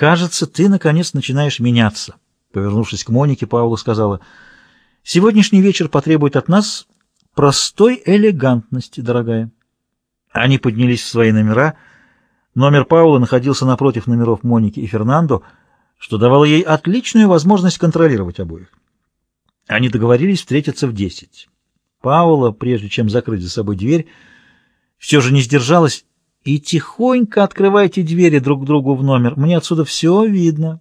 «Кажется, ты, наконец, начинаешь меняться», — повернувшись к Монике, Паула сказала. «Сегодняшний вечер потребует от нас простой элегантности, дорогая». Они поднялись в свои номера. Номер Паула находился напротив номеров Моники и Фернандо, что давало ей отличную возможность контролировать обоих. Они договорились встретиться в десять. Паула, прежде чем закрыть за собой дверь, все же не сдержалась и тихонько открывайте двери друг другу в номер. Мне отсюда все видно.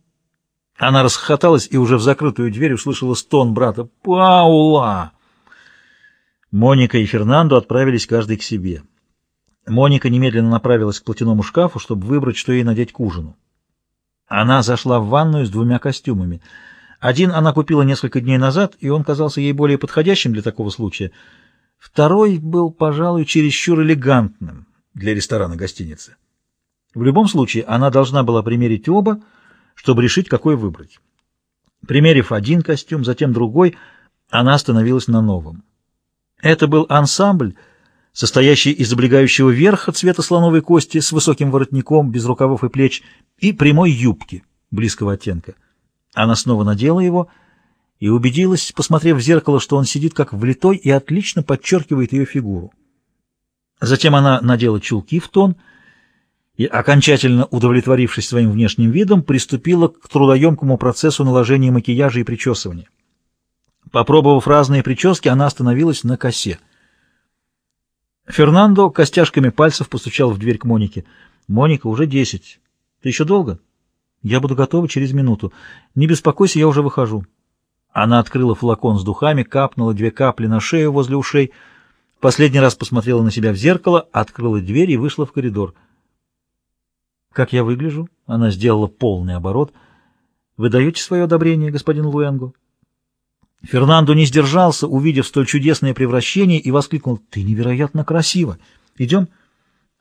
Она расхохоталась и уже в закрытую дверь услышала стон брата. «Паула!» Моника и Фернандо отправились каждый к себе. Моника немедленно направилась к платяному шкафу, чтобы выбрать, что ей надеть к ужину. Она зашла в ванную с двумя костюмами. Один она купила несколько дней назад, и он казался ей более подходящим для такого случая. Второй был, пожалуй, чересчур элегантным для ресторана гостиницы. В любом случае, она должна была примерить оба, чтобы решить, какой выбрать. Примерив один костюм, затем другой, она остановилась на новом. Это был ансамбль, состоящий из облегающего верха цвета слоновой кости с высоким воротником, без рукавов и плеч, и прямой юбки близкого оттенка. Она снова надела его и убедилась, посмотрев в зеркало, что он сидит как влитой и отлично подчеркивает ее фигуру. Затем она надела чулки в тон и, окончательно удовлетворившись своим внешним видом, приступила к трудоемкому процессу наложения макияжа и причесывания. Попробовав разные прически, она остановилась на косе. Фернандо костяшками пальцев постучал в дверь к Монике. «Моника, уже десять. Ты еще долго?» «Я буду готова через минуту. Не беспокойся, я уже выхожу». Она открыла флакон с духами, капнула две капли на шею возле ушей, Последний раз посмотрела на себя в зеркало, открыла дверь и вышла в коридор. «Как я выгляжу?» Она сделала полный оборот. «Вы даете свое одобрение, господин Луэнго?» Фернандо не сдержался, увидев столь чудесное превращение, и воскликнул «Ты невероятно красиво! Идем?»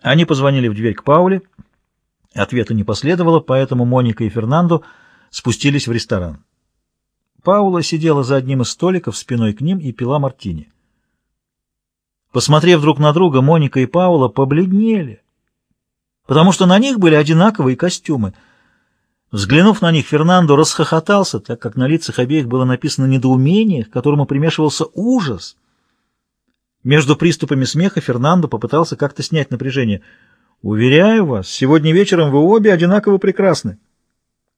Они позвонили в дверь к Пауле. Ответа не последовало, поэтому Моника и Фернандо спустились в ресторан. Паула сидела за одним из столиков спиной к ним и пила мартини. Посмотрев друг на друга, Моника и Паула побледнели, потому что на них были одинаковые костюмы. Взглянув на них, Фернандо расхохотался, так как на лицах обеих было написано недоумение, к которому примешивался ужас. Между приступами смеха Фернандо попытался как-то снять напряжение. «Уверяю вас, сегодня вечером вы обе одинаково прекрасны».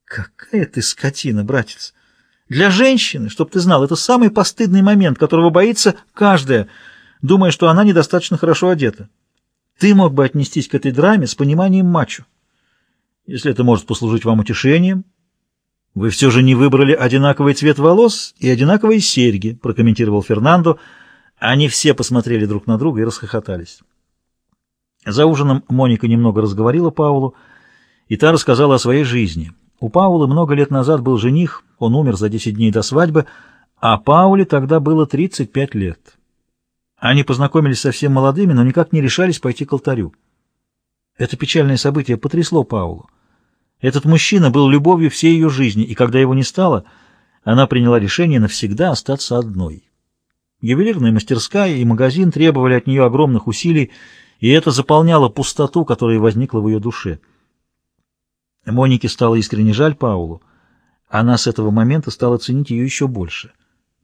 «Какая ты скотина, братец! Для женщины, чтоб ты знал, это самый постыдный момент, которого боится каждая» думая, что она недостаточно хорошо одета. Ты мог бы отнестись к этой драме с пониманием мачо. Если это может послужить вам утешением, вы все же не выбрали одинаковый цвет волос и одинаковые серьги, прокомментировал Фернандо. Они все посмотрели друг на друга и расхохотались. За ужином Моника немного разговорила Паулу, и та рассказала о своей жизни. У Паулы много лет назад был жених, он умер за 10 дней до свадьбы, а Пауле тогда было 35 лет. Они познакомились совсем молодыми, но никак не решались пойти к алтарю. Это печальное событие потрясло Паулу. Этот мужчина был любовью всей ее жизни, и когда его не стало, она приняла решение навсегда остаться одной. Ювелирная мастерская и магазин требовали от нее огромных усилий, и это заполняло пустоту, которая возникла в ее душе. Монике стало искренне жаль Паулу. Она с этого момента стала ценить ее еще больше.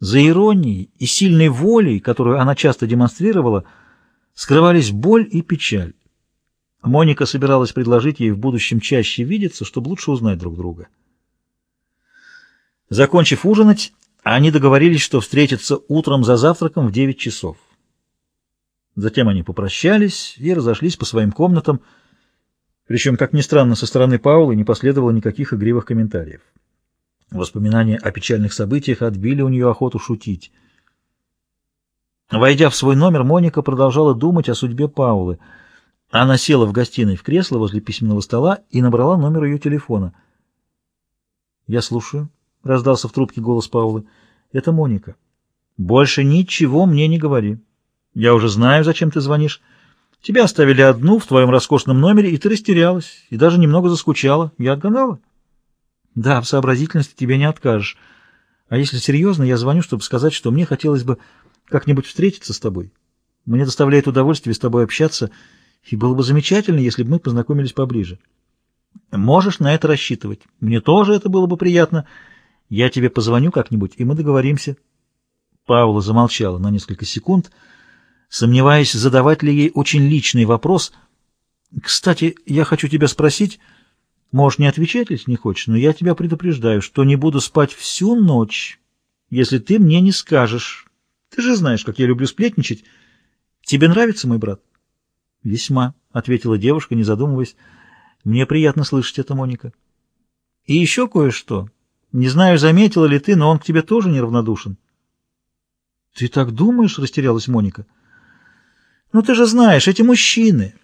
За иронией и сильной волей, которую она часто демонстрировала, скрывались боль и печаль. Моника собиралась предложить ей в будущем чаще видеться, чтобы лучше узнать друг друга. Закончив ужинать, они договорились, что встретятся утром за завтраком в 9 часов. Затем они попрощались и разошлись по своим комнатам, причем, как ни странно, со стороны Паулы не последовало никаких игривых комментариев. Воспоминания о печальных событиях отбили у нее охоту шутить. Войдя в свой номер, Моника продолжала думать о судьбе Паулы. Она села в гостиной в кресло возле письменного стола и набрала номер ее телефона. «Я слушаю», — раздался в трубке голос Паулы. «Это Моника». «Больше ничего мне не говори. Я уже знаю, зачем ты звонишь. Тебя оставили одну в твоем роскошном номере, и ты растерялась, и даже немного заскучала. Я отгадала». Да, в сообразительности тебе не откажешь. А если серьезно, я звоню, чтобы сказать, что мне хотелось бы как-нибудь встретиться с тобой. Мне доставляет удовольствие с тобой общаться, и было бы замечательно, если бы мы познакомились поближе. Можешь на это рассчитывать. Мне тоже это было бы приятно. Я тебе позвоню как-нибудь, и мы договоримся. Паула замолчала на несколько секунд, сомневаясь, задавать ли ей очень личный вопрос. «Кстати, я хочу тебя спросить, можешь не отвечать, если не хочешь, но я тебя предупреждаю, что не буду спать всю ночь, если ты мне не скажешь. Ты же знаешь, как я люблю сплетничать. Тебе нравится мой брат?» «Весьма», — ответила девушка, не задумываясь. «Мне приятно слышать это, Моника». «И еще кое-что. Не знаю, заметила ли ты, но он к тебе тоже неравнодушен». «Ты так думаешь?» — растерялась Моника. «Ну ты же знаешь, эти мужчины,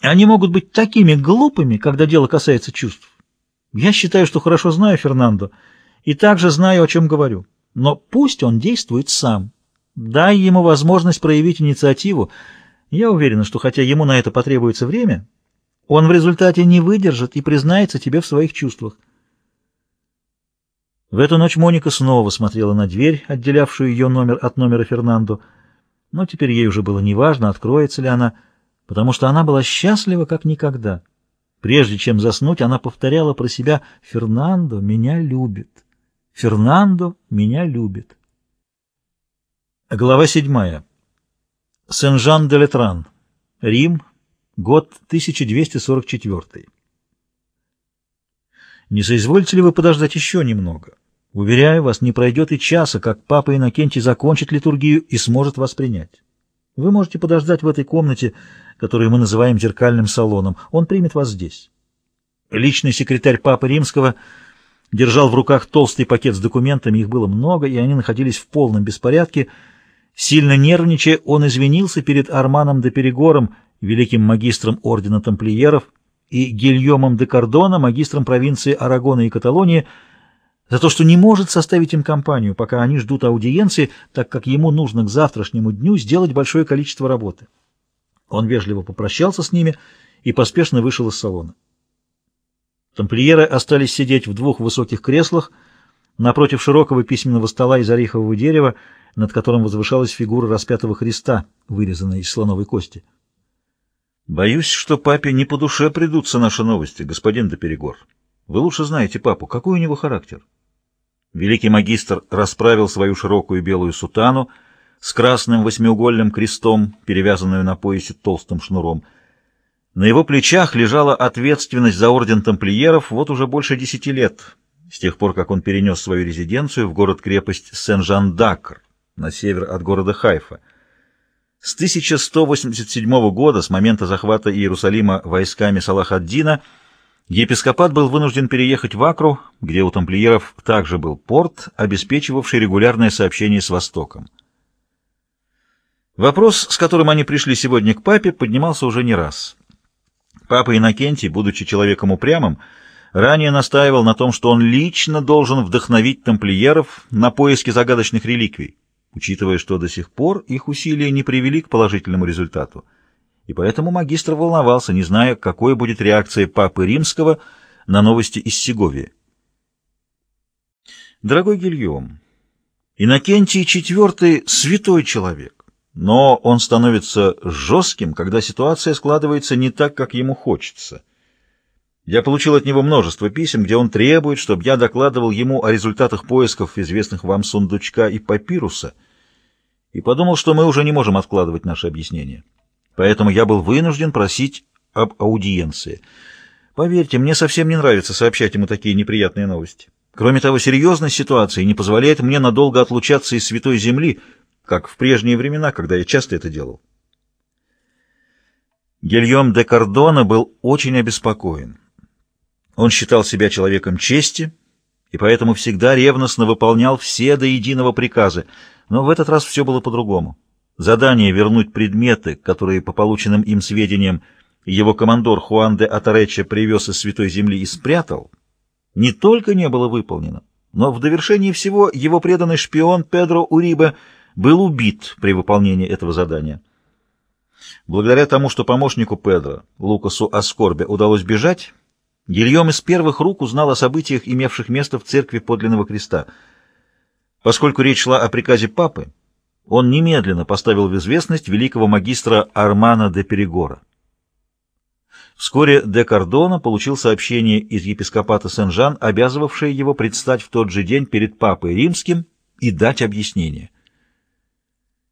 они могут быть такими глупыми, когда дело касается чувств. Я считаю, что хорошо знаю Фернандо и также знаю, о чем говорю. Но пусть он действует сам. Дай ему возможность проявить инициативу. Я уверена, что хотя ему на это потребуется время, он в результате не выдержит и признается тебе в своих чувствах. В эту ночь Моника снова смотрела на дверь, отделявшую ее номер от номера Фернандо, но теперь ей уже было неважно, откроется ли она, потому что она была счастлива как никогда. Прежде чем заснуть, она повторяла про себя «Фернандо меня любит». «Фернандо меня любит». Глава седьмая. Сен-Жан-де-Летран, Рим, год 1244. Не соизволите ли вы подождать еще немного? Уверяю вас, не пройдет и часа, как папа Иннокентий закончит литургию и сможет вас принять. Вы можете подождать в этой комнате, которую мы называем зеркальным салоном. Он примет вас здесь. Личный секретарь папы Римского держал в руках толстый пакет с документами, их было много, и они находились в полном беспорядке. Сильно нервничая, он извинился перед Арманом де Перегором, великим магистром ордена тамплиеров, и Гильомом де Кордона, магистром провинции Арагона и Каталонии, за то, что не может составить им компанию, пока они ждут аудиенции, так как ему нужно к завтрашнему дню сделать большое количество работы. Он вежливо попрощался с ними и поспешно вышел из салона. Тамплиеры остались сидеть в двух высоких креслах напротив широкого письменного стола из орехового дерева, над которым возвышалась фигура распятого Христа, вырезанная из слоновой кости. «Боюсь, что папе не по душе придутся наши новости, господин Доперегор. Вы лучше знаете папу. Какой у него характер?» Великий магистр расправил свою широкую белую сутану с красным восьмиугольным крестом, перевязанную на поясе толстым шнуром. На его плечах лежала ответственность за орден тамплиеров вот уже больше десяти лет, с тех пор, как он перенес свою резиденцию в город-крепость Сен-Жан-Дакр на север от города Хайфа. С 1187 года, с момента захвата Иерусалима войсками Салах-ад-Дина, Епископат был вынужден переехать в Акру, где у тамплиеров также был порт, обеспечивавший регулярное сообщение с Востоком. Вопрос, с которым они пришли сегодня к папе, поднимался уже не раз. Папа Иннокентий, будучи человеком упрямым, ранее настаивал на том, что он лично должен вдохновить тамплиеров на поиски загадочных реликвий, учитывая, что до сих пор их усилия не привели к положительному результату и поэтому магистр волновался, не зная, какой будет реакция Папы Римского на новости из Сеговии. Дорогой Гильем, Иннокентий IV — святой человек, но он становится жестким, когда ситуация складывается не так, как ему хочется. Я получил от него множество писем, где он требует, чтобы я докладывал ему о результатах поисков известных вам сундучка и папируса, и подумал, что мы уже не можем откладывать наши объяснения поэтому я был вынужден просить об аудиенции. Поверьте, мне совсем не нравится сообщать ему такие неприятные новости. Кроме того, серьезность ситуации не позволяет мне надолго отлучаться из Святой Земли, как в прежние времена, когда я часто это делал. Гильем де Кордона был очень обеспокоен. Он считал себя человеком чести и поэтому всегда ревностно выполнял все до единого приказы, но в этот раз все было по-другому. Задание вернуть предметы, которые по полученным им сведениям его командор Хуан де Атареча привез из Святой Земли и спрятал, не только не было выполнено, но в довершении всего его преданный шпион Педро Урибе был убит при выполнении этого задания. Благодаря тому, что помощнику Педро, Лукасу Аскорбе, удалось бежать, Гильем из первых рук узнал о событиях, имевших место в церкви подлинного креста. Поскольку речь шла о приказе папы, он немедленно поставил в известность великого магистра Армана де Перегора. Вскоре де Кардона получил сообщение из епископата Сен-Жан, обязывавшее его предстать в тот же день перед папой римским и дать объяснение.